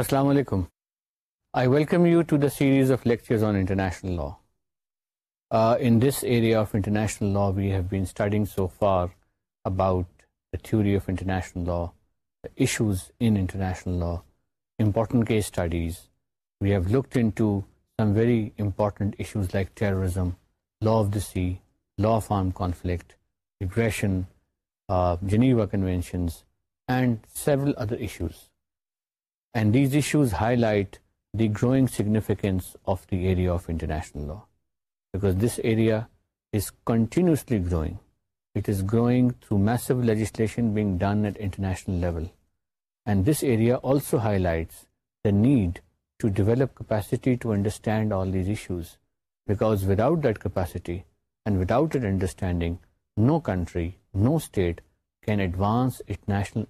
Assalamu alaikum. I welcome you to the series of lectures on international law. Uh, in this area of international law, we have been studying so far about the theory of international law, the issues in international law, important case studies. We have looked into some very important issues like terrorism, law of the sea, law of armed conflict, aggression, uh, Geneva Conventions, and several other issues. And these issues highlight the growing significance of the aid international laws this area is continuously growing it is growing's need to develop capacitate capacity and without it understanding no country no state can advance national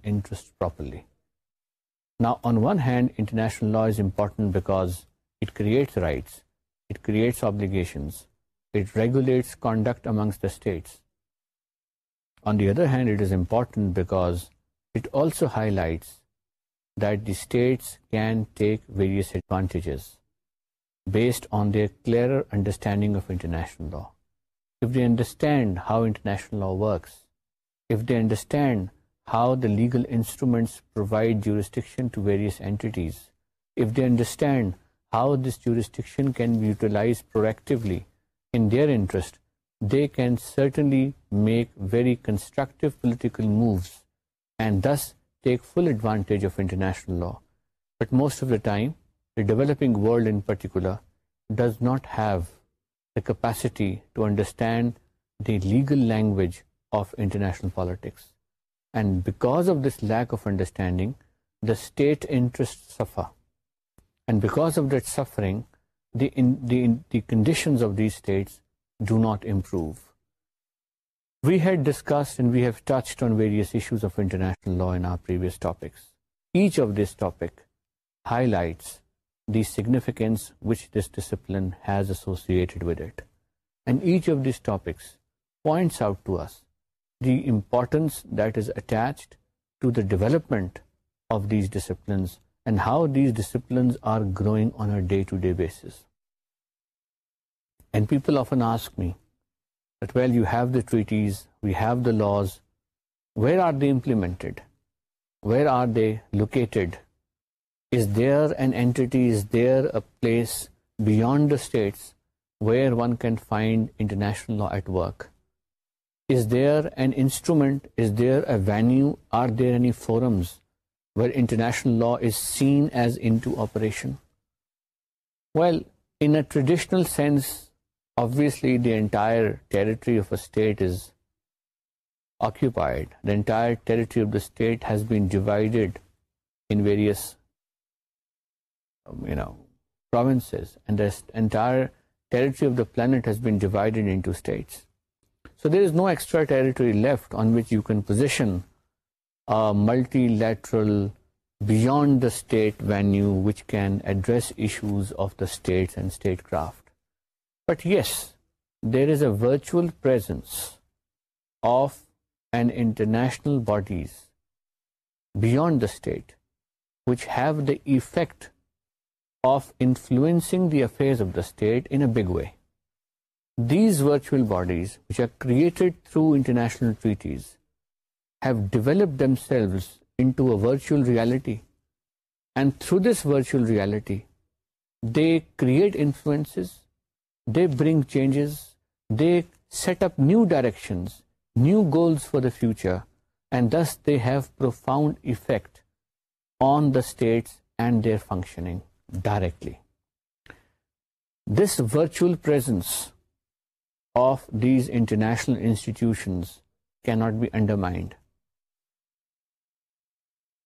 Now, on one hand, international law is important because it creates rights, it creates obligations, it regulates conduct amongst the states. On the other hand, it is important because it also highlights that the states can take various advantages based on their clearer understanding of international law. If they understand how international law works, if they understand how the legal instruments provide jurisdiction to various entities. If they understand how this jurisdiction can be utilized proactively in their interest, they can certainly make very constructive political moves and thus take full advantage of international law. But most of the time, the developing world in particular does not have the capacity to understand the legal language of international politics. And because of this lack of understanding states do not we have touched on various law each of this topic highlights which this discipline has associated with it and each of these topics points out to us the importance that is attached to the development of these disciplines and how these disciplines are growing on a day-to-day basis. And people often ask me that, well, you have the treaties, we have the laws, where are they implemented? Where are they located? Is there an entity, is there a place beyond the states where one can find international law at work? ز there an instrument is there a venue are there any forums well international law is seen as impression well traditional sense obviously the entire state is occupied state has divided in processes So there is no extra territory left on which you can position a multilateral beyond the state venue which can address issues of the states and statecraft. But yes, there is a virtual presence of an international bodies beyond the state which have the effect of influencing the affairs of the state in a big way. These virtual bodies, which are created through international treaties, have developed themselves into a virtual reality. And through this virtual reality, they create influences, they bring changes, they set up new directions, new goals for the future, and thus they have profound effect on the states and their functioning directly. This virtual presence of these international institutions cannot be undermined.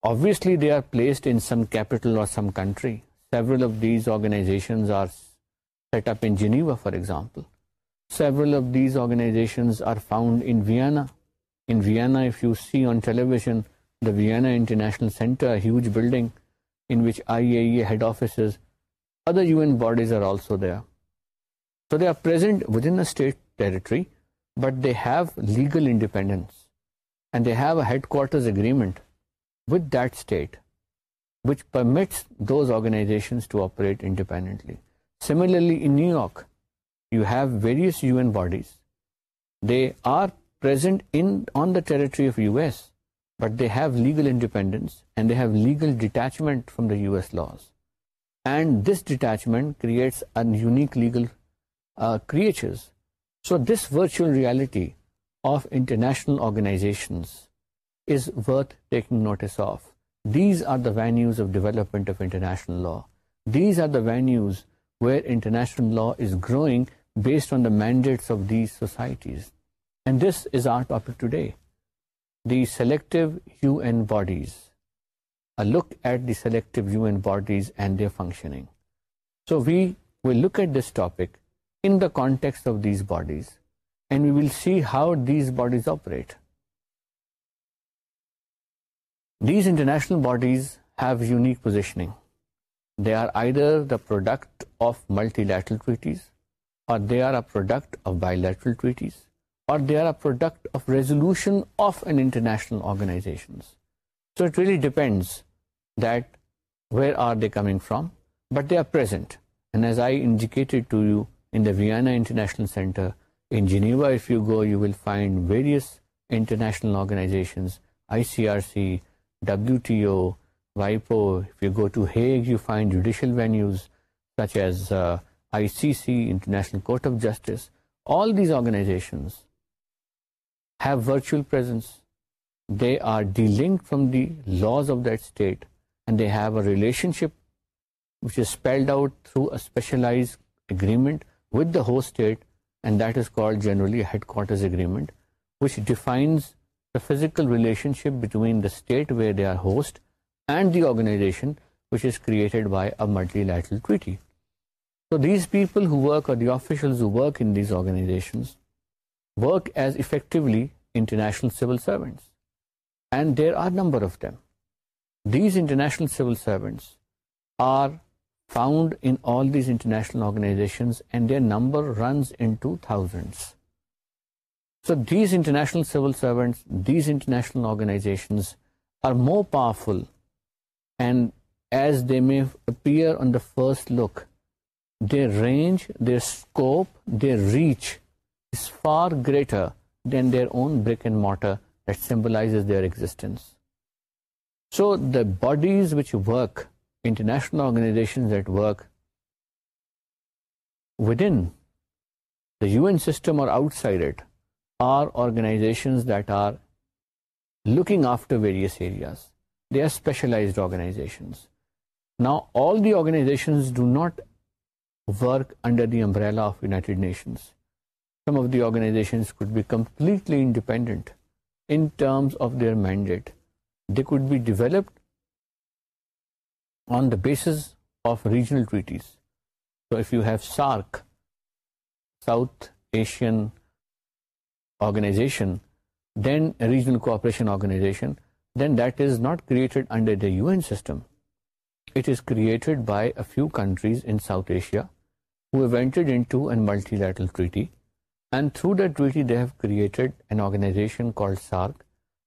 Obviously, they are placed in some capital or some country. Several of these organizations are set up in Geneva, for example. Several of these organizations are found in Vienna. In Vienna, if you see on television, the Vienna International Center, a huge building in which IAEA head offices, other UN bodies are also there. But they have legal independence they have a headquarter agreement with that state which permit دوسری New York you have various U N bodies they are entirely legal independence legal detachment from the U S laws and this detachment creates legal Uh, creatures. So this virtual reality of international organizations is worth taking notice of. These are the venues of development of international law. These are the venues where international law is growing based on the mandates of these societies. And this is our topic today, the selective UN bodies, a look at the selective UN bodies and their functioning. So we will look at this topic the context of these bodies and we will see how these bodies bodies he are introduced multilateralist bilateralist of resolution of and international organization so it words there are they coming from but they ought پر in the Vienna International Center. In Geneva, if you go, you will find various international organizations, ICRC, WTO, WIPO. If you go to Hague, you find judicial venues such as uh, ICC, International Court of Justice. All these organizations have virtual presence. They are delinked from the laws of that state, and they have a relationship which is spelled out through a specialized agreement with the host state and that is call generally headquarters agreement which defines relation host and the organizations civil servants and there are number of them these international civil sir are found in all these international organizations, and their number runs into thousands. So these international civil servants, these international organizations are more powerful, and as they may appear on the first look, their range, their scope, their reach is far greater than their own brick and mortar that symbolizes their existence. So the bodies which work international organizations that work within the UN system or outside it are organizations that are looking after various areas. They are specialized organizations. Now, all the organizations do not work under the umbrella of United Nations. Some of the organizations could be completely independent in terms of their mandate. They could be developed on the basis of regional treaties. So if you have SAARC, South Asian Organization, then a Regional Cooperation Organization, then that is not created under the UN system. It is created by a few countries in South Asia who have entered into a multilateral treaty, and through that treaty they have created an organization called SAARC,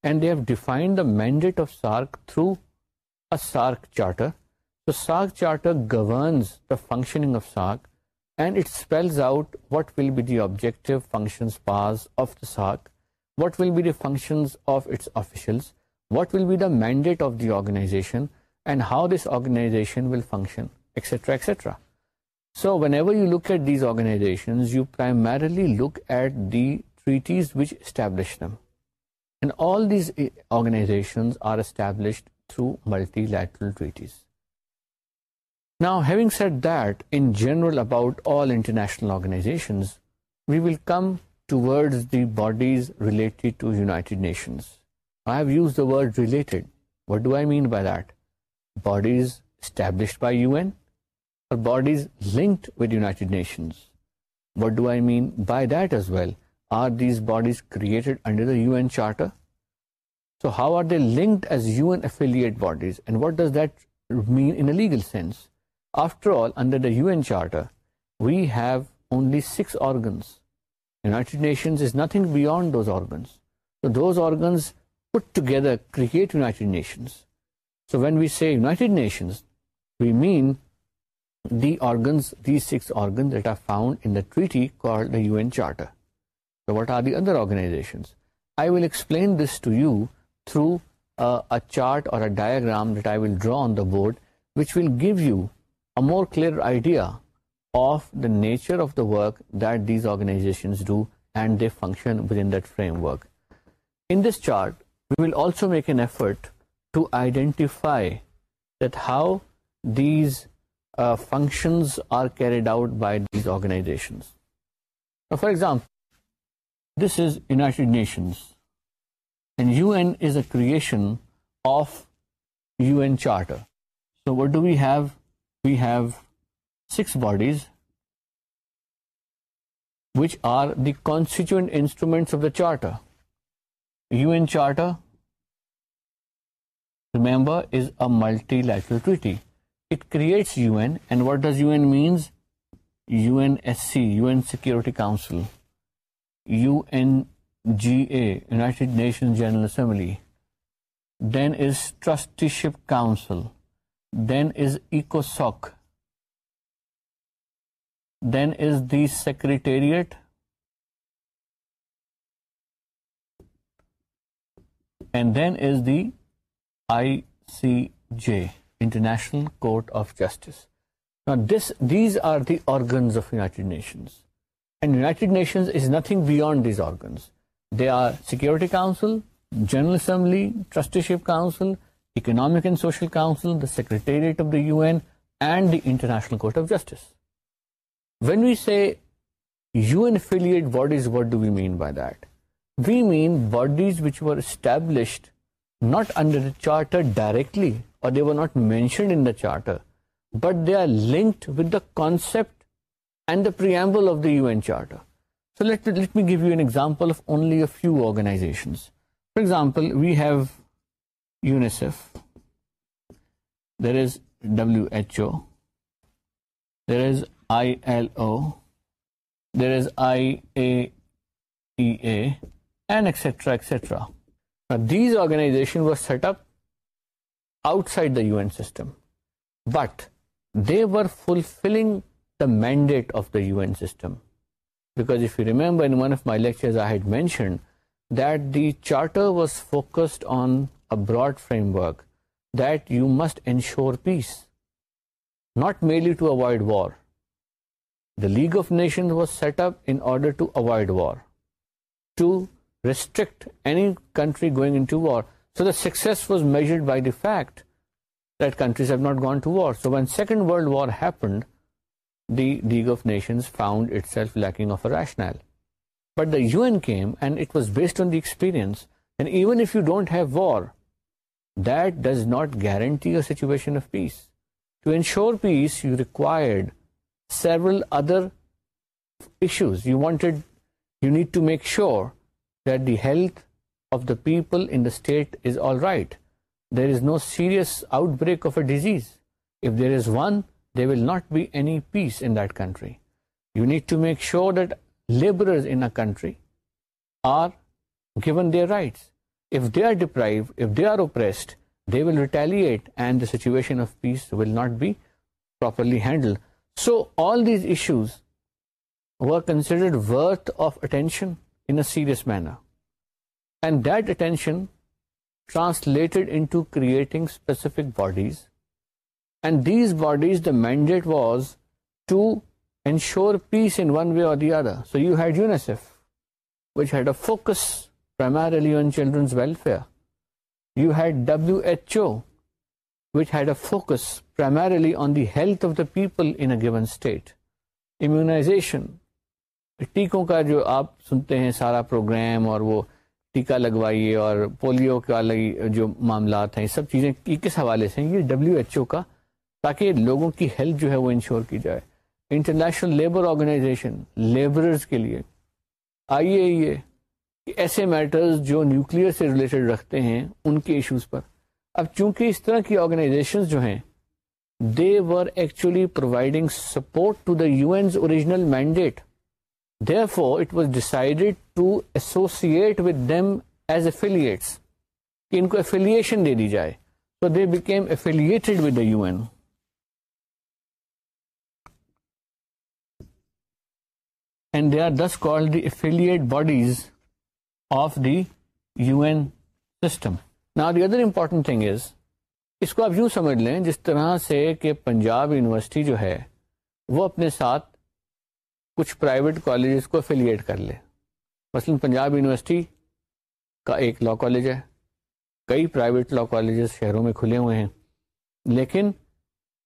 and they have defined the mandate of SAARC through a SAARC charter, the SAARC Charter governs the functioning of SAARC, and it spells out what will be the objective, functions, powers of the SAARC, what will be the functions of its officials, what will be the mandate of the organization, and how this organization will function, etc., etc. So whenever you look at these organizations, you primarily look at the treaties which establish them. And all these organizations are established through multilateral treaties. Now, having said that, in general about all international organizations, we will come towards the bodies related to United Nations. I have used the word related. What do I mean by that? Bodies established by UN or bodies linked with United Nations. What do I mean by that as well? Are these bodies created under the UN Charter? So how are they linked as UN affiliate bodies, and what does that mean in a legal sense? We have only six organs nations is nothing beyond organs those nations so when we see United Nations we mean six organ that are found in the U N diagram that I will draw the board which will give you a more clear idea of the nature of the work that these organizations do and they function within that framework. In this chart, we will also make an effort to identify that how these uh, functions are carried out by these organizations. Now, for example, this is United Nations, and UN is a creation of UN Charter. So what do we have we have six bodies which are the constituent instruments of the Charter. UN Charter, remember, is a multilateral treaty. It creates UN, and what does UN means? UNSC, UN Security Council, UNGA, United Nations General Assembly. Then is Trusteeship Council, then is ECOSOC, then is the Secretariat, and then is the ICJ, International Court of Justice. Now these are the organs of United Nations, and United Nations is nothing beyond these organs. They are Security Council, General Assembly, Trusteeship Council, economic and social council secretariat of the U N and international directly اور UNICEF, there is WHO, there is ILO, there is IAEA, and etc. etc. Now, these organizations were set up outside the UN system, but they were fulfilling the mandate of the UN system. Because if you remember, in one of my lectures I had mentioned that the charter was focused on broad framework that you must ensure peace not merely to avoid war the League of Nation was set up war to restrictory six was measured by the fact that countries not going to war so we second war had the offence found was based on the experience you don't have war That does not guarantee a situation of peace. To ensure peace, you required several other issues. You need to make sure that the health of the people in the state is all right. There is no serious outbreak of a disease. If there is one, there will not be any peace in that country. You need to make sure that laborers in a country are given their rights. Situation of peace will not be properly handle so all these issues considered worth of attentions manner and that attention translated initiating specific bodies and these bodies the mandate was to ensure peace in one way or the other focus primarily on children's welfare. You had WHO, which had a focus primarily on the health of the people in a given state. Immunization. ٹیکوں کا جو آپ سنتے ہیں سارا programme اور وہ ٹیکا لگوائیے اور پولیو کے جو معاملات ہیں سب چیزیں کس حوالے سے ہیں یہ ڈبلیو ایچ او کا تاکہ لوگوں کی ہیلتھ جو ہے وہ انشور کی جائے انٹرنیشنل لیبر آرگنائزیشن لیبررز کے لیے آئیے یہ ایسے میٹرز جو نیوکلیر سے ریلیٹڈ رکھتے ہیں ان کے ایشوز پر اب چونکہ اس طرح کی آرگنائزیشن جو ہیں they were actually providing support to the U N's original mandate therefore it was decided to associate with them as affiliates کہ ان کو افیلیشن دے دی جائے so they became affiliated with the U N and they are this call the affiliate bodies of the U N system نا the other important thing is اس کو آپ یوں سمجھ لیں جس طرح سے کہ پنجاب یونیورسٹی جو ہے وہ اپنے ساتھ کچھ پرائیویٹ کالجز کو افیلیٹ کر لے مثلا پنجاب یونیورسٹی کا ایک لا کالج ہے کئی پرائیویٹ لا کالجز شہروں میں کھلے ہوئے ہیں لیکن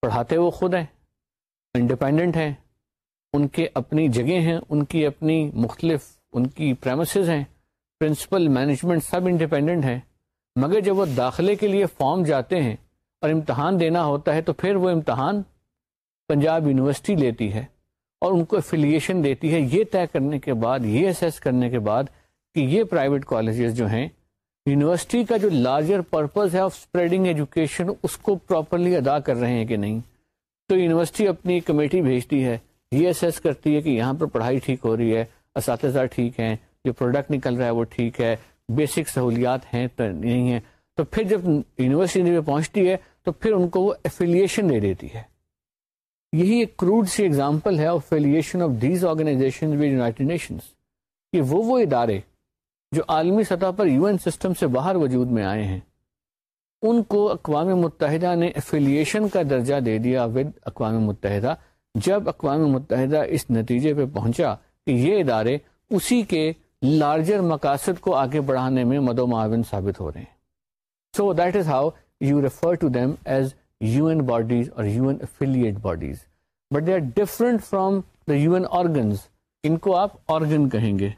پڑھاتے وہ خود ہیں انڈیپینڈنٹ ہیں ان کے اپنی جگہ ہیں ان کی اپنی مختلف ان کی پریمسز ہیں پرنسپل مینجمنٹ سب انڈیپینڈنٹ ہیں مگر جب وہ داخلے کے لیے فارم جاتے ہیں اور امتحان دینا ہوتا ہے تو پھر وہ امتحان پنجاب یونیورسٹی لیتی ہے اور ان کو افیلیشن دیتی ہے یہ طے کرنے کے بعد یہ اسیس کرنے کے بعد کہ یہ پرائیویٹ کالجز جو ہیں یونیورسٹی کا جو لارجر پرپز ہے آف اسپریڈنگ ایجوکیشن اس کو پراپرلی ادا کر رہے ہیں کہ نہیں تو یونیورسٹی اپنی کمیٹی بھیجتی ہے یہ اسیس کرتی ہے کہ یہاں پر پڑھائی ٹھیک ہو رہی ہے اساتذہ ٹھیک ہیں جو پروڈکٹ نکل رہا ہے وہ ٹھیک ہے بیسک سہولیات ہیں تو نہیں ہیں تو پھر جب یونیورسٹی پہ پہنچتی ہے تو پھر ان کو وہ افیلیشن دے دیتی ہے یہی ایک کروڈ سی ایگزامپل ہے of these organization with nations کہ وہ وہ ادارے جو عالمی سطح پر یو این سسٹم سے باہر وجود میں آئے ہیں ان کو اقوام متحدہ نے افیلیشن کا درجہ دے دیا ود اقوام متحدہ جب اقوام متحدہ اس نتیجے پہ پہنچا کہ یہ ادارے اسی کے لارجر مقاصد کو آگے بڑھانے میں مد و معاون ثابت ہو رہے ہیں so that is how you refer to them as U N bodies اور U U N N affiliate bodies but they are different from the organs ان کو آپ آرگن کہیں گے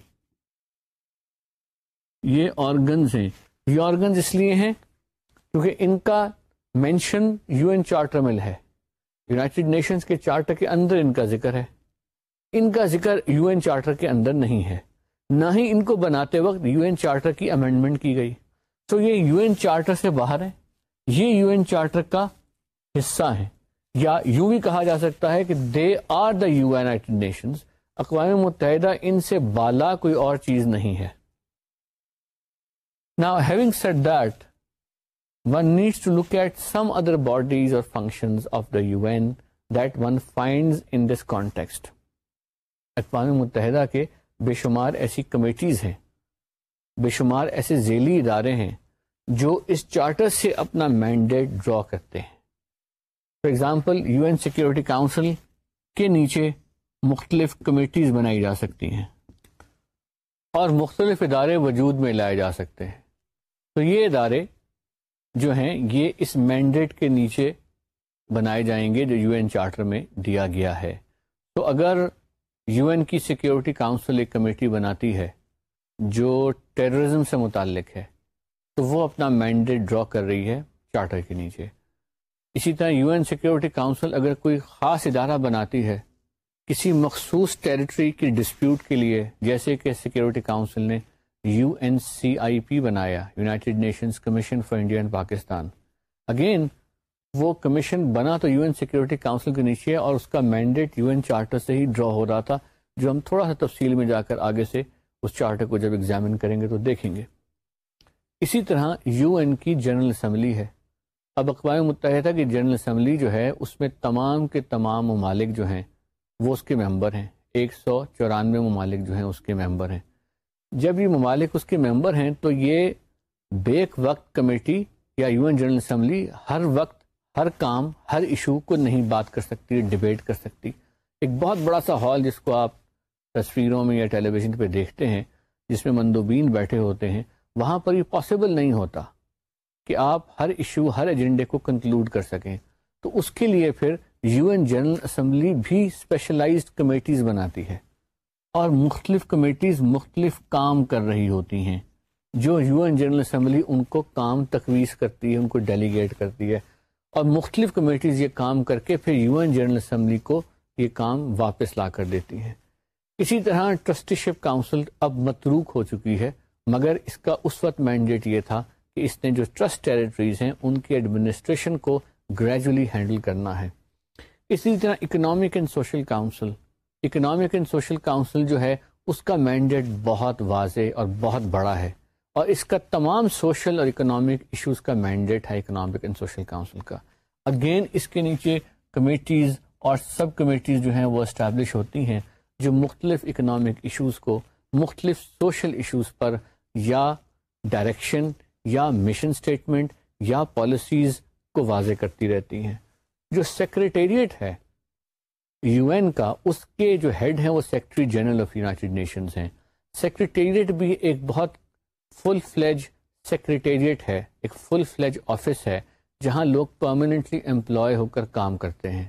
یہ آرگنز ہیں یہ آرگنز اس لیے ہیں کیونکہ ان کا مینشن یو این چارٹر مل ہے یوناٹیڈ نیشنز کے چارٹر کے اندر ان کا ذکر ہے ان کا ذکر یو این چارٹر کے اندر نہیں ہے نہ ہی ان کو بناتے وقت یو این چارٹر کی امینڈمنٹ کی گئی تو یہ یو این چارٹر سے باہر ہے یہ یو این چارٹر کا حصہ یا بھی کہا جا سکتا ہے کہ they are the United nation اقوام متحدہ ان سے بالا کوئی اور چیز نہیں ہے نا having said that one needs to look at some other bodies اور function of the U N that one find in this context اقوام متحدہ کے بے شمار ایسی کمیٹیز ہیں بے شمار ایسے ذیلی ادارے ہیں جو اس چارٹر سے اپنا مینڈیٹ ڈرا کرتے ہیں for example U N security council کے نیچے مختلف کمیٹیز بنائی جا سکتی ہیں اور مختلف ادارے وجود میں لائے جا سکتے ہیں تو یہ ادارے جو ہیں یہ اس مینڈیٹ کے نیچے بنائے جائیں گے جو یو این چارٹر میں دیا گیا ہے تو اگر یو این کی سیکیورٹی کاؤنسل ایک کمیٹی بناتی ہے جو ٹیررزم سے متعلق ہے تو وہ اپنا مینڈیٹ ڈرا کر رہی ہے چارٹر کے نیچے اسی طرح یو این سیکیورٹی کاؤنسل اگر کوئی خاص ادارہ بناتی ہے کسی مخصوص ٹیریٹری کی ڈسپیوٹ کے لیے جیسے کہ سیکیورٹی کاؤنسل نے U N C I P بنایا United Nations commission for India and Pakistan again وہ کمیشن بنا تو یو این سیکورٹی کاؤنسل کے نیچے اور اس کا مینڈیٹ یو این چارٹر سے ہی ڈرا ہو رہا تھا جو ہم تھوڑا سا تفصیل میں جا کر آگے سے اس چارٹر کو جب ایگزامن کریں گے تو دیکھیں گے اسی طرح یو این کی جنرل اسمبلی ہے اب اقوام متحدہ کی جنرل اسمبلی جو ہے اس میں تمام کے تمام ممالک جو ہیں وہ اس کے ممبر ہیں ایک سو چورانوے ممالک جو ہیں اس کے ممبر ہیں جب یہ ممالک اس کے ممبر ہیں تو یہ بیک وقت کمیٹی یا یو این جنرل اسمبلی ہر وقت ہر کام ہر ایشو کو نہیں بات کر سکتی ڈبیٹ کر سکتی ایک بہت بڑا سا ہال جس کو آپ تصویروں میں یا ٹیلی ویژن پہ دیکھتے ہیں جس میں مندوبین بیٹھے ہوتے ہیں وہاں پر یہ پاسبل نہیں ہوتا کہ آپ ہر ایشو ہر ایجنڈے کو کنکلوڈ کر سکیں تو اس کے لیے پھر یو این جنرل اسمبلی بھی اسپیشلائزڈ کمیٹیز بناتی ہے اور مختلف کمیٹیز مختلف کام کر رہی ہوتی ہیں جو یو این جنرل اسمبلی ان کو کام تقویز کرتی ہے ان کو ڈیلیگیٹ کرتی ہے اور مختلف کمیٹیز یہ کام کر کے پھر یو این جنرل اسمبلی کو یہ کام واپس لا کر دیتی ہیں اسی طرح ٹرسٹی شپ کاؤنسل اب متروک ہو چکی ہے مگر اس کا اس وقت مینڈیٹ یہ تھا کہ اس نے جو ٹرسٹ ٹریٹریز ہیں ان کی ایڈمنسٹریشن کو گریجولی ہینڈل کرنا ہے اسی طرح economic and social council economic and social council جو ہے اس کا مینڈیٹ بہت واضح اور بہت بڑا ہے اور اس کا تمام سوشل اور اکنامک ایشوز کا مینڈیٹ ہے اکنامک اینڈ سوشل کاؤنسل کا اگین اس کے نیچے کمیٹیز اور سب کمیٹیز جو ہیں وہ اسٹیبلش ہوتی ہیں جو مختلف اکنامک ایشوز کو مختلف سوشل ایشوز پر یا ڈائریکشن یا مشن اسٹیٹمنٹ یا پالیسیز کو واضح کرتی رہتی ہیں جو سیکریٹریٹ ہے یو این کا اس کے جو ہیڈ ہیں وہ secretary general of United Nations ہیں سیکریٹریٹ بھی ایک بہت فل فلیج سیکرٹیریٹ ہے ایک فل فلیج آفس ہے جہاں لوگ پرماننٹلی امپلائے ہو کر کام کرتے ہیں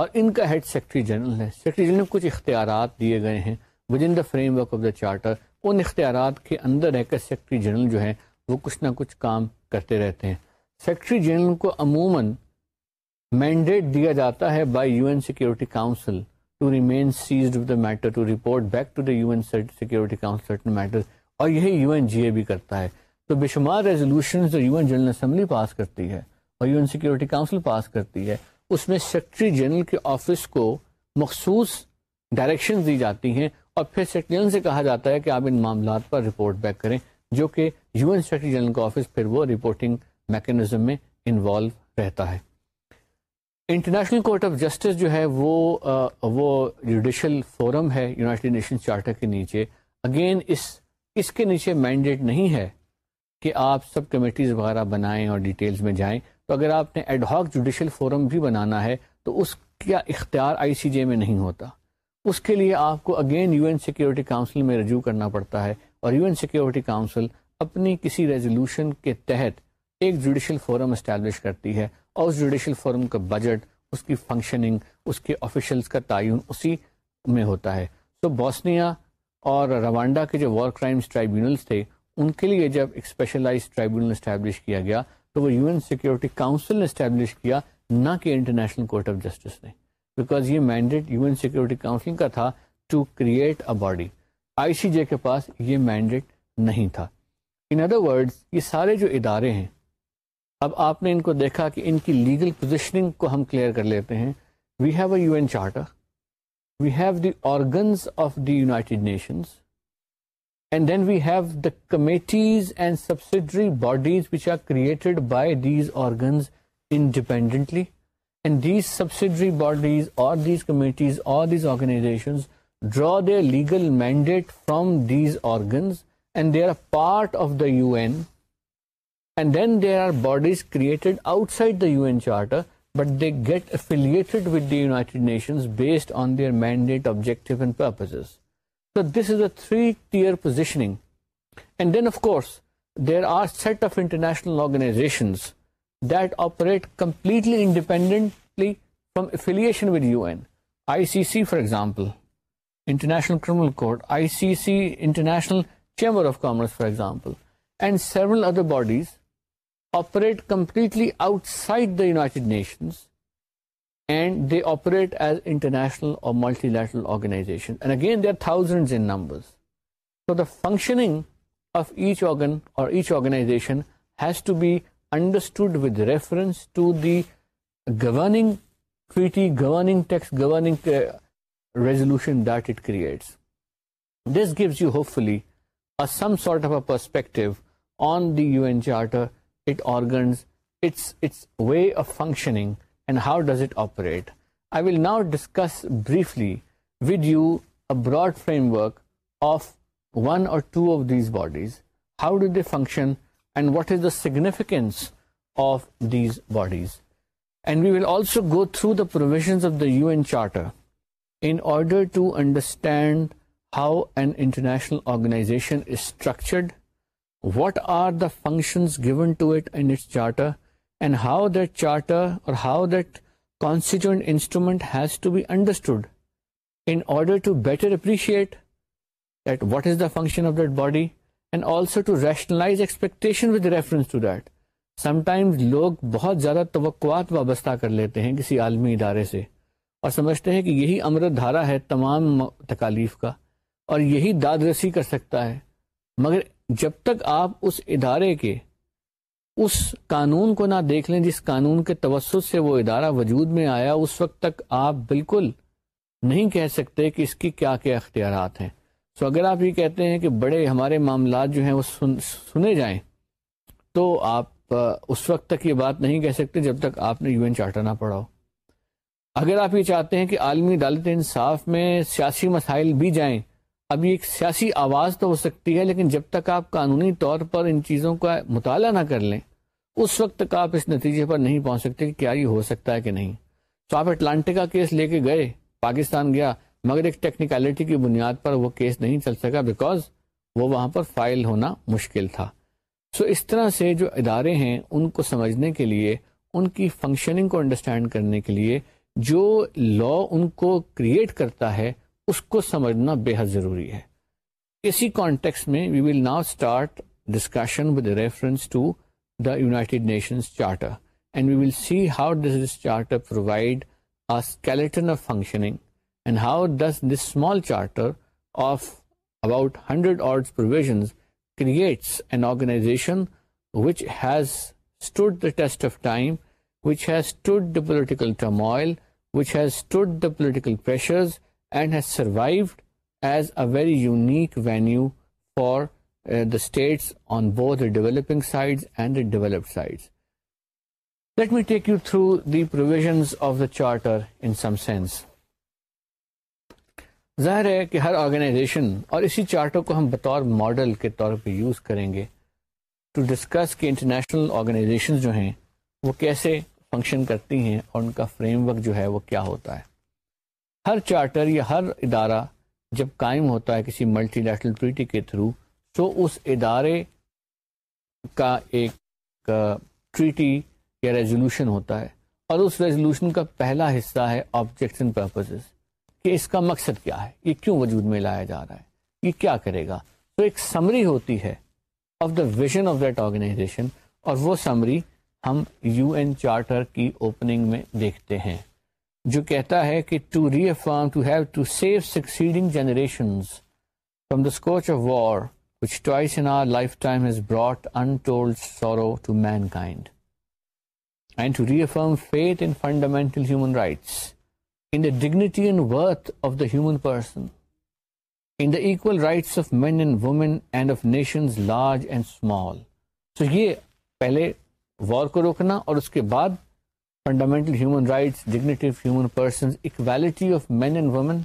اور ان کا ہیڈ سیکٹری جنرل ہے سیکرٹری جنرل کچھ اختیارات دیے گئے ہیں with in the framework of the charter ان اختیارات کے اندر رہ کر سیکٹری جنرل جو ہیں وہ کچھ نہ کچھ کام کرتے رہتے ہیں سیکٹری جنرل کو عموماً مینڈیٹ دیا جاتا ہے by U N security council to remain seized the matter to report back to the U N security council matter اور یہی یو این جی اے بھی کرتا ہے تو بے شمار ریزولوشن جو U N general assembly pass کرتی ہے اور U N security council pass کرتی ہے اس میں سیکرٹری جنرل کے آفس کو مخصوص ڈائریکشن دی جاتی ہیں اور پھر سیکٹری جنرل سے کہا جاتا ہے کہ آپ ان معاملات پر رپورٹ بیک کریں جو کہ یو این سیکرٹری جنرل کا آفس پھر وہ رپورٹنگ میکینزم میں انوالو رہتا ہے انٹرنیشنل کورٹ آف جسٹس جو ہے وہ آ, وہ جوڈیشل فورم ہے یونائٹیڈ نیشن چارٹر کے نیچے اگین اس اس کے نیچے مینڈیٹ نہیں ہے کہ آپ سب کمیٹیز وغیرہ بنائیں اور ڈیٹیلز میں جائیں تو اگر آپ نے ایڈ ہاک جوڈیشل فورم بھی بنانا ہے تو اس کا اختیار آئی سی جے میں نہیں ہوتا اس کے لیے آپ کو again U N security council میں رجوع کرنا پڑتا ہے اور یو این سیکیورٹی کاؤنسل اپنی کسی ریزولوشن کے تحت ایک جوڈیشل فورم اسٹیبلش کرتی ہے اور اس جوڈیشل فورم کا بجٹ اس کی فنکشننگ اس کے آفیشلس کا تعین اسی میں ہوتا ہے so, بوسنیا اور روانڈا کے جو وار کرائمس ٹرائیبیونلس تھے ان کے لیے جب ایک اسپیشلائز ٹرائیبیونل اسٹیبلش کیا گیا تو وہ یو این سیکورٹی کاؤنسل نے اسٹیبلش کیا نہ کہ انٹرنیشنل کورٹ آف جسٹس نے بیکاز یہ mandate U N security council کا تھا to create a body I C J کے پاس یہ مینڈیٹ نہیں تھا ان ادر ورڈ یہ سارے جو ادارے ہیں اب آپ نے ان کو دیکھا کہ ان کی لیگل پوزیشننگ کو ہم کلیئر کر لیتے ہیں we have a U N charter we have these dead we've duties and subsidiary bodies independently subsidiary bodies draw legal mandate from these organs and they are part of the U N then they are bodies created outsider but they get affiliated with the United Nations based on their mandate, objective and purposes. So this is a three-tier positioning. And then, of course, there are a set of international organizations that operate completely independently from affiliation with UN. ICC, for example, International Criminal Court, ICC, International Chamber of Commerce, for example, and several other bodies outside that nations and they operate as international organization has to be to the governing resolution this gives you hopefully sort of perspective on the U N charter its organs, its way of functioning, and how does it operate. I will now discuss briefly with you a broad framework of one or two of these bodies. How do they function, and what is the significance of these bodies? And we will also go through the provisions of the UN Charter in order to understand how an international organization is structured that sometimes لوگ بہت زیادہ توقعات وابستہ کر لیتے ہیں کسی عالمی ادارے سے اور سمجھتے ہیں کہ یہی امرت دھارا ہے تمام تکالیف کا اور یہی داد رسی کر سکتا ہے مگر جب تک آپ اس ادارے کے اس قانون کو نہ دیکھ لیں جس قانون کے توسط سے وہ ادارہ وجود میں آیا اس وقت تک آپ بالکل نہیں کہہ سکتے کہ اس کی کیا کیا اختیارات ہیں سو اگر آپ یہ کہتے ہیں کہ بڑے ہمارے معاملات جو ہیں وہ سن, سنے جائیں تو آپ اس وقت تک یہ بات نہیں کہہ سکتے جب تک آپ نے یو این چارٹر نہ پڑھا ہو اگر آپ یہ چاہتے ہیں کہ عالمی عدالت انصاف میں سیاسی مسائل بھی جائیں ابھی ایک سیاسی آواز تو ہو سکتی ہے لیکن جب تک آپ قانونی طور پر ان چیزوں کا مطالعہ نہ کر لیں اس وقت تک آپ اس نتیجے پر نہیں پہنچ سکتے کہ کیا یہ ہو سکتا ہے کہ نہیں تو آپ اٹلانٹکا کیس لے کے گئے پاکستان گیا مگر ایک ٹیکنیکلٹی کی بنیاد پر وہ کیس نہیں چل سکا بیکاز وہ وہاں پر فائل ہونا مشکل تھا سو so اس طرح سے جو ادارے ہیں ان کو سمجھنے کے لیے ان کی فنکشننگ کو انڈرسٹینڈ کرنے کے لیے جو لا ان کو کریٹ کرتا ہے اس کو سمجھنا بے حد ضروری ہے اسی کانٹیکس میں we will now start discussion with reference to the United Nations charter and we will see how does this charter provide a skeleton of functioning and how does this small charter of about hundred odd provisions creates an organization which has stood the test of time which has stood the political turmoil which has stood the political pressures and has survived as a very unique venue for the states on both developing side and the developed side let me take you through the provisions of the charter in some sense ظاہر ہے کہ ہر organization اور اسی charter کو ہم بطور model کے طور پہ یوز کریں گے ٹو ڈسکس کہ انٹرنیشنل آرگنائزیشن جو ہیں وہ کیسے فنکشن کرتی ہیں اور ان کا فریم ورک جو ہے وہ کیا ہوتا ہے ہر چارٹر یا ہر ادارہ جب قائم ہوتا ہے کسی ملٹی نیشنل ٹریٹی کے تھرو تو اس ادارے کا ایک ٹریٹی یا ریزولوشن ہوتا ہے اور اس ریزولوشن کا پہلا حصہ ہے آبجیکشن پرپزز کہ اس کا مقصد کیا ہے یہ کیوں وجود میں لایا جا رہا ہے یہ کیا کرے گا تو ایک سمری ہوتی ہے of the vision of that organization اور وہ سمری ہم یو این چارٹر کی اوپننگ میں دیکھتے ہیں جو کہتا ہے کہ to reaffirm to have to save succeeding generation from the scourge of war which twice in our life time has brought untold sorrow to mankind and to reaffirm faith in fundamental human rights in the dignity and worth of the human person in the equal rights of men and women and of nations large and small تو یہ پہلے وار کو روکنا اور اس کے بعد fundamental human rights dignity of human persons equality of men and women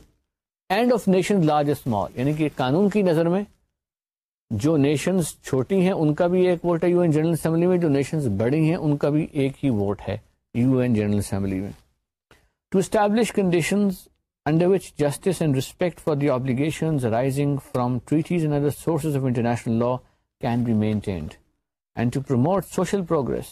and of nation large small یعنی کہ قانون کی نظر میں جو نیشنز چھوٹی ہیں ان کا بھی ایک ووٹ ہے یو این جنرل اسمبلی میں جو نیشنز بڑی ہیں ان کا بھی ایک ہی ووٹ ہے یو این جنرل اسمبلی میں to establish conditions under which justice and respect for the obligation arising from treaties and other sources of international law can be maintained and to promote social progress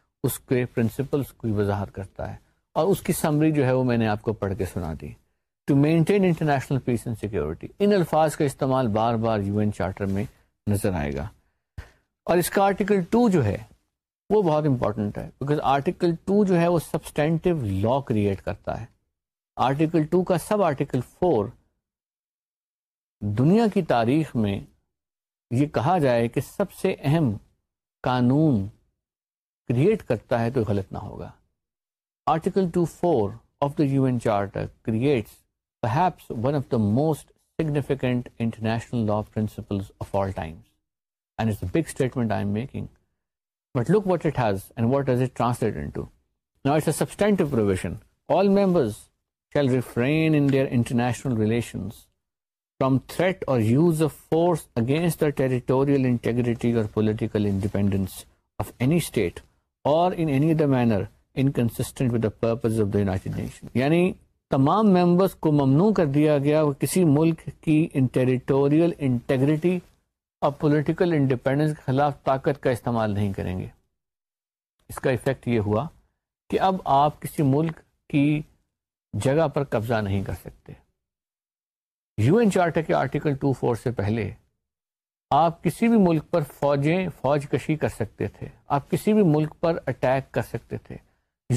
اس کے principles کی وضاحت کرتا ہے اور اس کی summary جو ہے وہ میں نے آپ کو پڑھ کے سنا دی to maintain international peace and security ان الفاظ کا استعمال بار بار یو این چارٹر میں نظر آئے گا اور اس کا آرٹیکل ٹو جو ہے وہ بہت امپورٹنٹ ہے بیکاز آرٹیکل ٹو جو ہے وہ سبسٹینٹیو لا کریٹ کرتا ہے آرٹیکل ٹو کا سب آرٹیکل فور دنیا کی تاریخ میں یہ کہا جائے کہ سب سے اہم قانون کریٹ کرتا ہے تو غلط نہ ہوگا article four of of of the the U N charter creates perhaps one most international international law principles all all and and its its a big statement I'm making but look what what it it has does translate in into now provision members shall refrain their relations from threat or use force against the territorial integrity اور political independence of any state or in any other manner inconsistent with the purpose of the United Nation یعنی تمام members کو ممنوع کر دیا گیا وہ کسی ملک کی ٹیریٹوریل انٹیگریٹی اور پولیٹیکل انڈیپینڈنس کے خلاف طاقت کا استعمال نہیں کریں گے اس کا افیکٹ یہ ہوا کہ اب آپ کسی ملک کی جگہ پر قبضہ نہیں کر سکتے یو این چارٹر کے آرٹیکل ٹو فور سے پہلے آپ کسی بھی ملک پر فوجیں فوج کشی کر سکتے تھے آپ کسی بھی ملک پر اٹیک کر سکتے تھے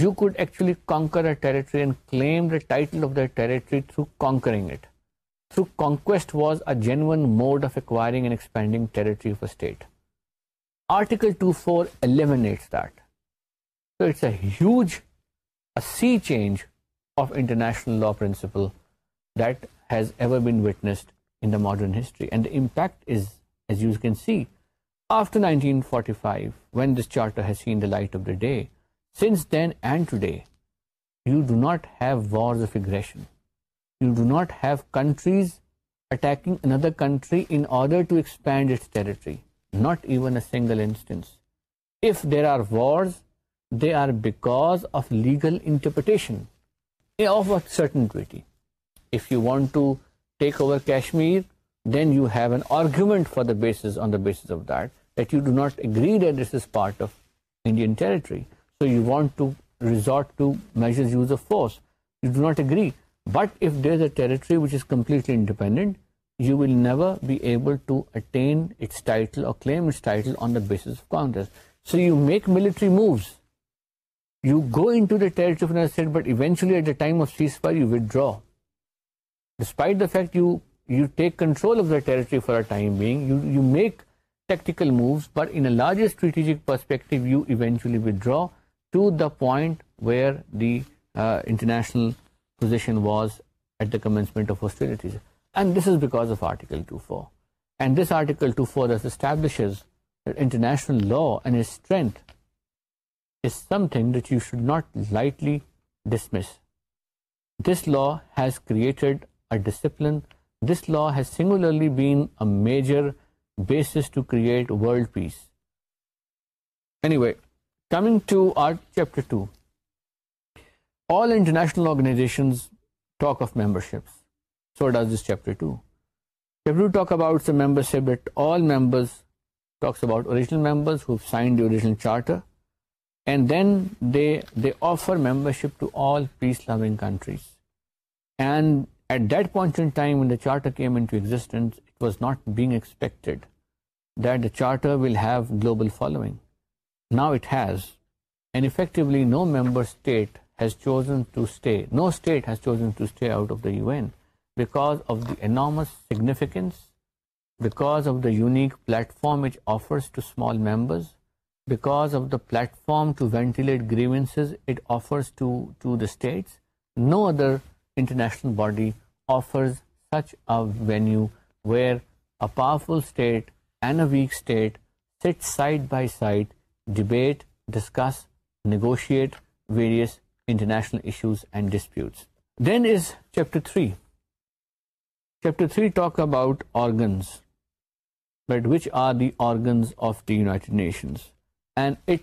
you could actually conquer a territory territory and claim the the title of through conquering it through conquest was a genuine mode of acquiring and expanding territory of of a a state article two four eliminates that so it's huge sea change international law principle that has ever been witnessed in the modern history and the impact is you can see afterward territory not even single incidence if there are wars they are because of legal interpretation over Kashmir then you have an argument for the basis, on the basis of that you do not agree that this is part of Indian territory. So you want to resort to measures, use of force. You do not agree. But if there is a territory which is completely independent, you will never be able to attain its title or claim its title on the basis of contest. So you make military moves. You go into the territory of another state, but eventually at the time of ceasefire you withdraw. Despite the fact you you take control of the territory for a time being, you make tactical moves, but in a larger strategic perspective, you eventually withdraw to the point where the uh, international position was at the commencement of hostilities. And this is because of Article 2(4). And this Article 2(4) that establishes that international law and its strength is something that you should not lightly dismiss. This law has created a discipline this law has singularly been a major basis to create world peace. Anyway, coming to our chapter 2, all international organizations talk of memberships. So does this chapter 2. Chapter 2 talk about the membership that all members, talks about original members who have signed the original charter, and then they offer membership to all peace-loving countries. And at that point in time when the charter came into existence, it was not being expected that the charter will have global following. Now it has, and effectively no member state has chosen to stay, no state has chosen to stay out of the UN because of the enormous significance, because of the unique platform it offers to small members, because of the platform to ventilate grievances it offers to the states. No other international body offers such a venue where a powerful state and a weak state sit side by side, debate, discuss, negotiate various international issues and disputes. Then is Chapter 3. Chapter 3 talks about organs, but which are the organs of the United Nations, and it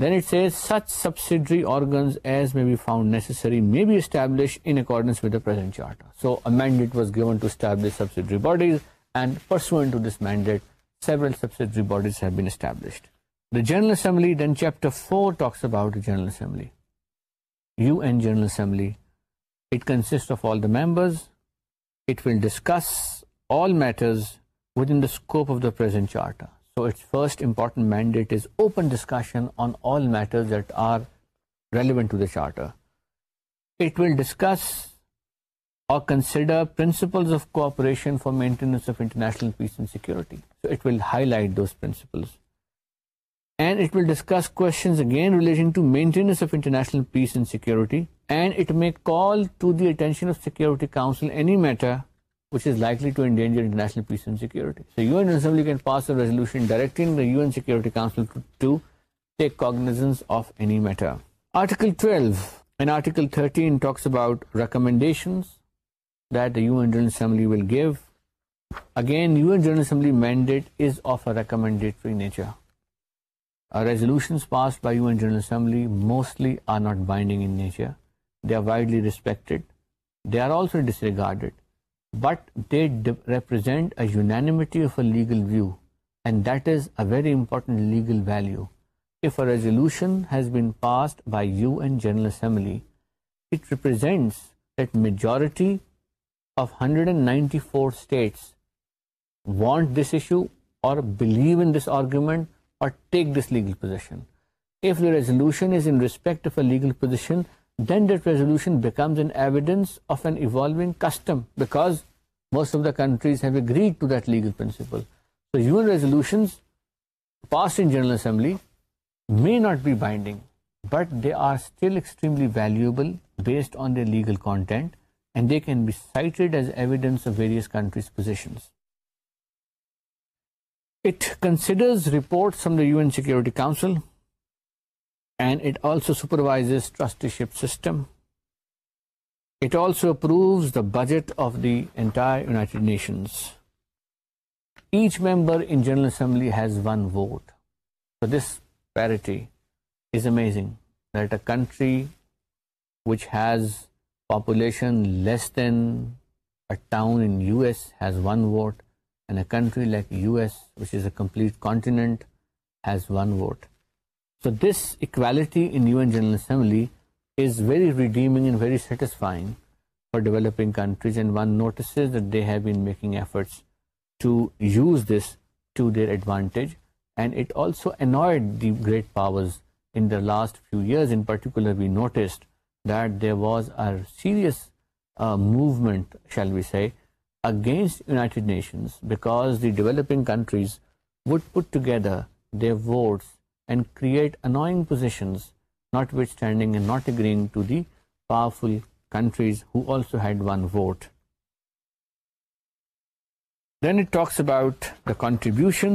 general general of دازینٹ charter first important مینڈ open discussion پرنسپلشن for مینٹیننسنل peace and security so will highlight index again relating peace and security and it make call to the attention of security council any matter which is likely to endanger international peace and security. So UN Assembly can pass a resolution directing the UN Security Council to, to take cognizance of any matter. Article 12 and Article 13 talks about recommendations that the UN General Assembly will give. Again, UN General Assembly mandate is of a recommendatory nature. A resolutions passed by UN General Assembly mostly are not binding in nature. They are widely respected. They are also disregarded. but they represent a unanimity of a legal view, and that is a very important legal value. If a resolution has been passed by UN General Assembly, it represents that majority of 194 states want this issue or believe in this argument or take this legal position. If the resolution is in respect of a legal position, then that resolutions most of the countries resolutions pass in general assembly may not be binding but they are اسٹلٹری valuable based on the legal content and they can be cited as evidence various considers reports from security council and it also supervises trusteeship system. It also approves the budget of the entire United Nations. Each member in General Assembly has one vote. So this parity is amazing, that a country which has population less than a town in US has one vote, and a country like US, which is a complete continent, has one vote. So this equality in UN General Assembly is very redeeming and very satisfying for developing countries, and one notices that they have been making efforts to use this to their advantage. And it also annoyed the great powers in the last few years. In particular, we noticed that there was a serious uh, movement, shall we say, against United Nations, because the developing countries would put together their votes powerful countries also had a contribution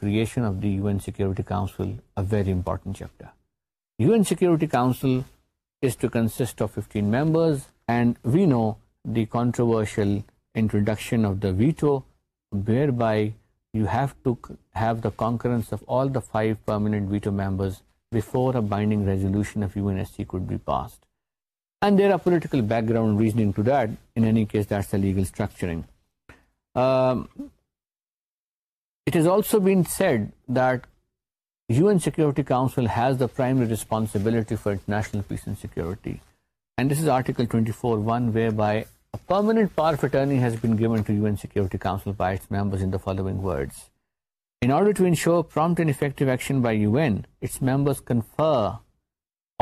creation of the security council very important chapter U S security council members and we know the controversial introduction of the veto whereby you have to the five there are political security council has the primary responsibility for international peace and security and this is article by permanent پارنیزورٹیبر شو پر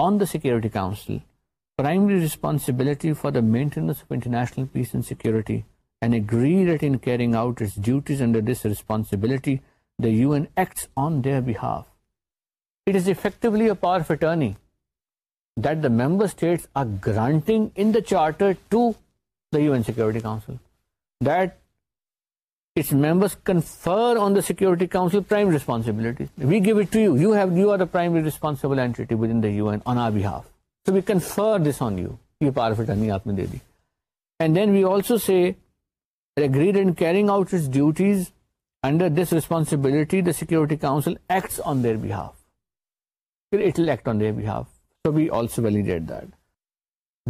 on the سکیورٹیلپانسبلٹی for the maintenance piece and security آؤٹسٹیمبرٹر سیکورٹیل on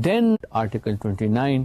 دیئرٹی nine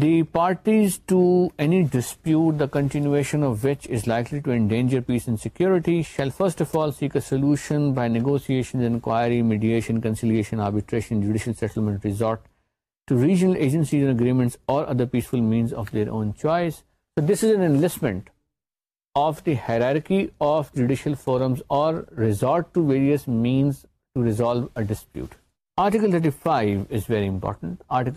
the parties to any ڈسپیوٹن danger peace and security shall first of all section by negotiation سیٹلٹ regional means of their own choice an instrument of the hierarchy of جول forums or later security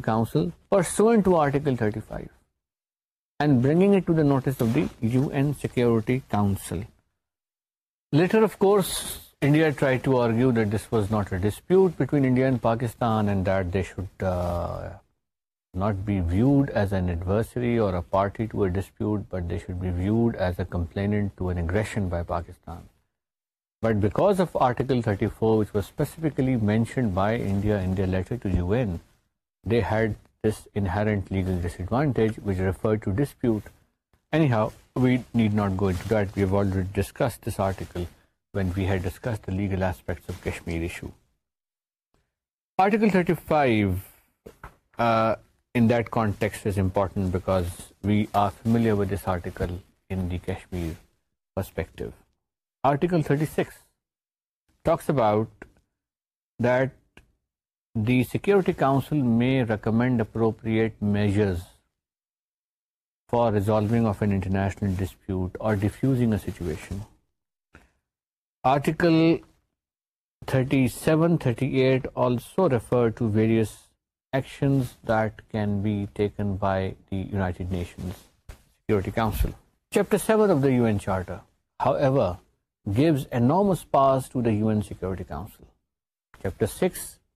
council پرائیو notice not be was an ایڈورسریزریشن by Pakistan but بیکازل thirty four واسپیفکلی mention بائیٹر this inherent legal disadvantage which referred to dispute. Anyhow, we need not go into that. We have already discussed this article when we had discussed the legal aspects of Kashmir issue. Article 35 uh, in that context is important because we are familiar with this article in the Kashmir perspective. Article 36 talks about that the security council میں recommend appropriate measures for resolve international dispute or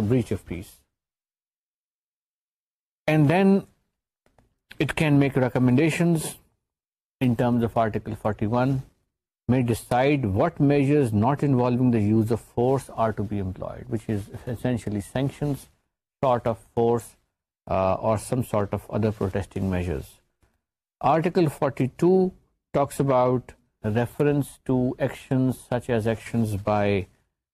breach of peace and then it can make recommendations of article forty one decide what measures not انگا use of فورسنسٹنگ article forty two talks about such ایزنز by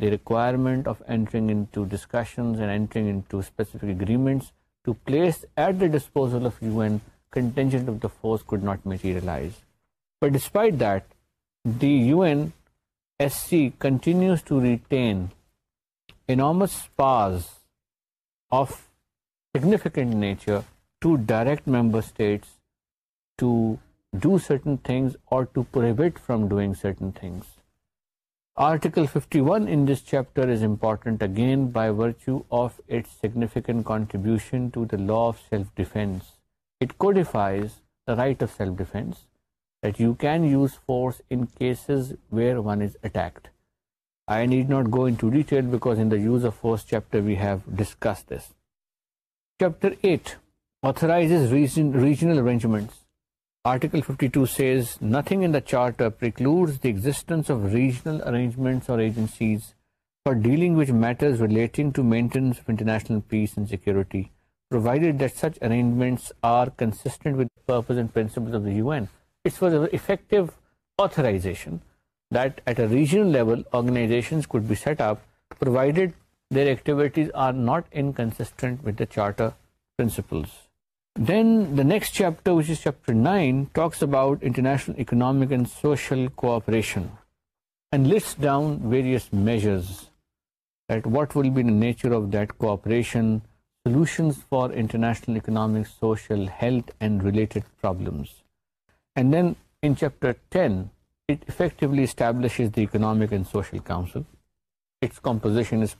the ریکٹ آفٹرنگزفک agreements ایٹپوزلشن force could not materialize despite that these C continues retain enormous powers of significant نیچرٹ member state certain things اور article where one is attacked I need not authorize regional arrangements eight eight regional لیولگائزیشنز are not instant ودار next chapter which is chapter nine talks about international economic and social cooperation of دیٹریشن solutions for international economic social health and related problem ten effectively اسٹیبلک and social council its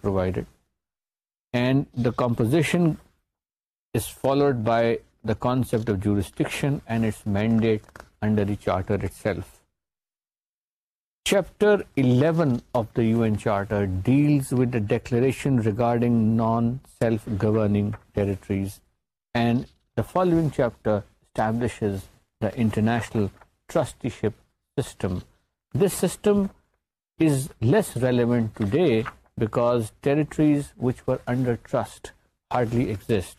پرووائڈی composition followed by the concept of جورسٹکشن eleven of داٹر declaration regarding non self governing اینڈوئنگلشز the international this system is less relevant today because territories which پر under trust hardly exist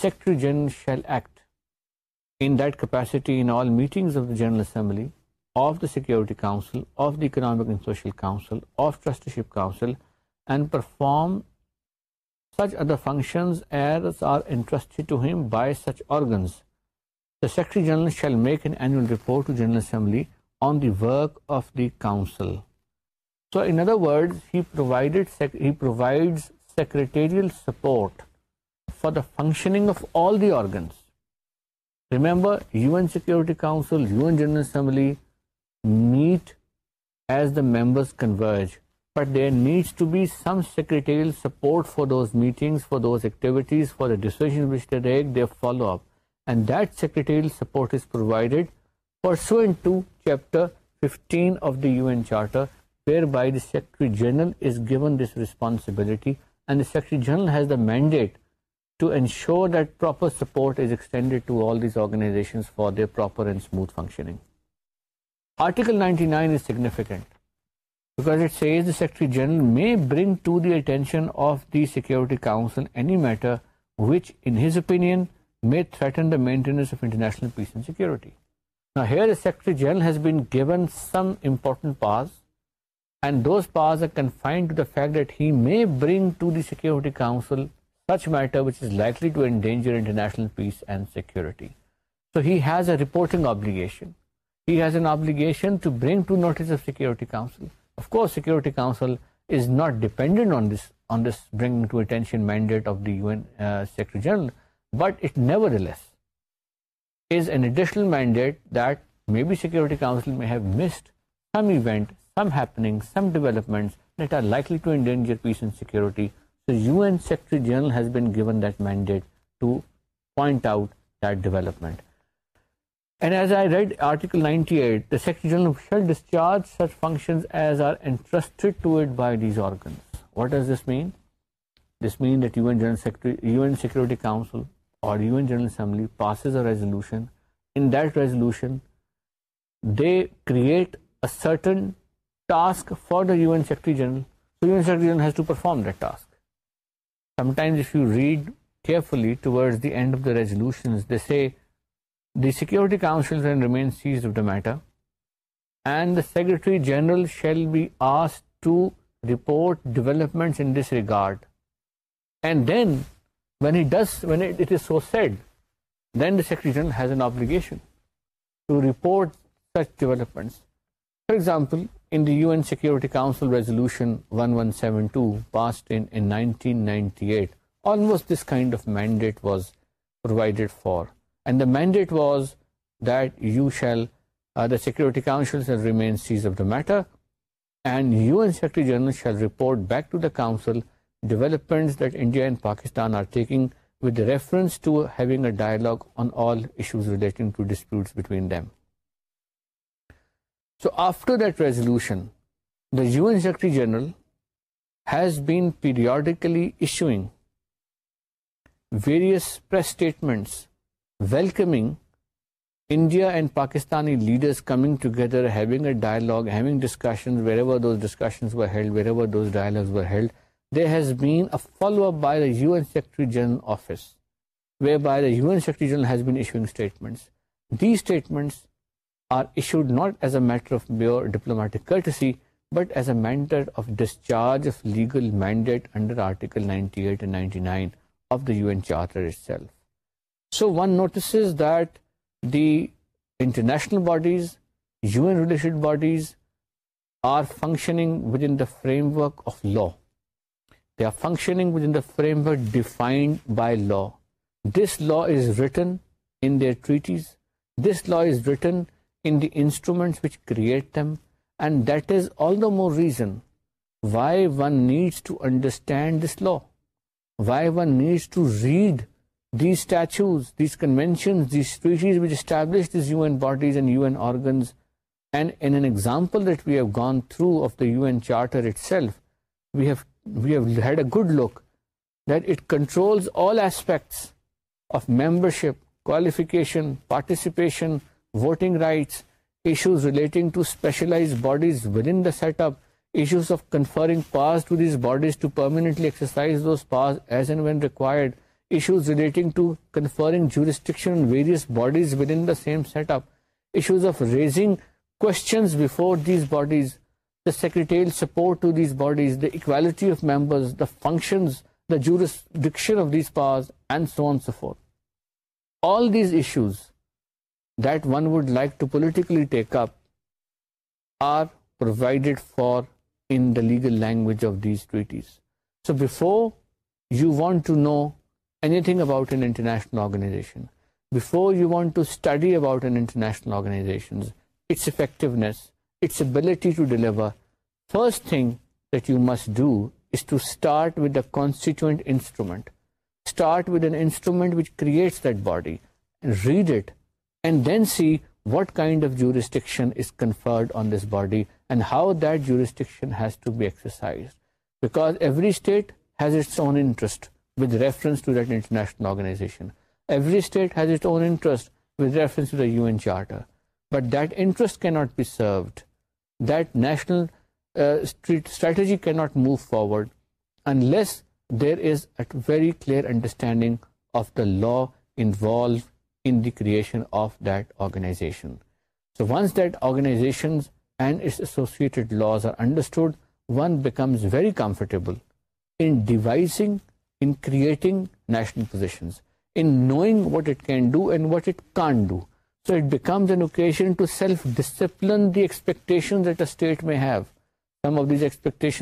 secretary general general of the security council of دیوشل اینڈارم such other functions make انٹ general on the work of the council so other word secretarial support for the functioning of all the organs remember security council general ممبرج but they need to be some secretarial support for those meeting for those activities فارسو اپنڈ that secretarial support is پرووائڈی secretary general secretary general سپورٹینڈیڈیشنٹری general security councils open peace and security secretary general pass and powers are confined he security such matter international peace and security so of security security general but some event ٹری general out ڈیولپمنٹلی passes a that resolution they کر task for the سیکٹریزنس you read کیئرفلیڈی کا matter and secretary general development regard and then we this when so sad then the سیکریجن has اینگیشن for example in the U N security council resolution one one سیونٹیٹ was پر mandate was that security council seize of the matter and U N secretary general back to the council development India and Pakistan them so after that resolution the U N secretary general has بیٹیک various پرانی leaders coming together dialogue ہیلڈو up by the secretary general office whereby the secretary general the statements are issued not as a matter of ڈپلومیٹکسی but as a matter of discharge of legal مینڈیٹر international bodies U N ریلیش bodies are function framework of law در function framework defined by law this law is ریٹیز this law is written in the instruments which create them, and that is all the more reason why one needs to understand this law, why one needs to read these statutes, these conventions, these treaties which establish these UN bodies and UN organs. And in an example that we have gone through of the UN Charter itself, we have had a good look that it controls all aspects of membership, qualification, participation, voting rights relating to specialise bodies within set upping pause to bodies as an awkward relating to offering various bodies of raising questions before these bodies the secretarial support to these bodies the quality of members the functions and so on so for all these issues that one would like to politically take up are provided for in legal language of these duties so before you want to know any thing about our organisational that body read it and then see what kind of jurisdiction is conferred on this body and how that jurisdiction has to be exercised, because every state has its own interest with reference to that international organization. Every state has its own interest with reference to the UN Charter, but that interest cannot be served. That national uh, strategy cannot move forward unless there is a very clear understanding of the law involved ائزیشن سوس that organisations and stated laws are understood one comes very comfortable national positions in knowing what it can and what it can't do so becomes اینوکیشنزیٹ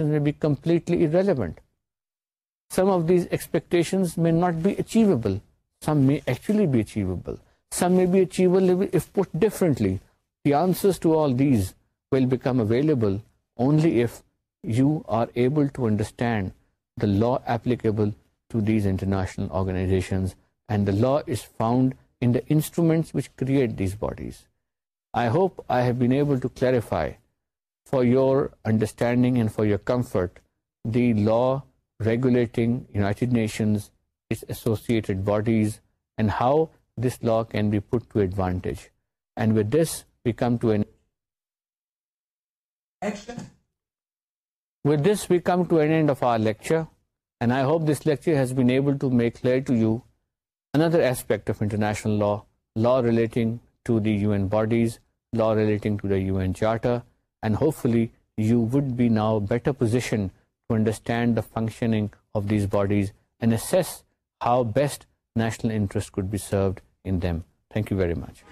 may be completely some of these expectations may not be achievable Some may actually be achievable. Some may be achievable if put differently. The answers to all these will become available only if you are able to understand the law applicable to these international organizations, and the law is found in the instruments which create these bodies. I hope I have been able to clarify for your understanding and for your comfort the law regulating United Nations law لاڈیز law relating of these bodies and how best national interest could be served in them. Thank you very much.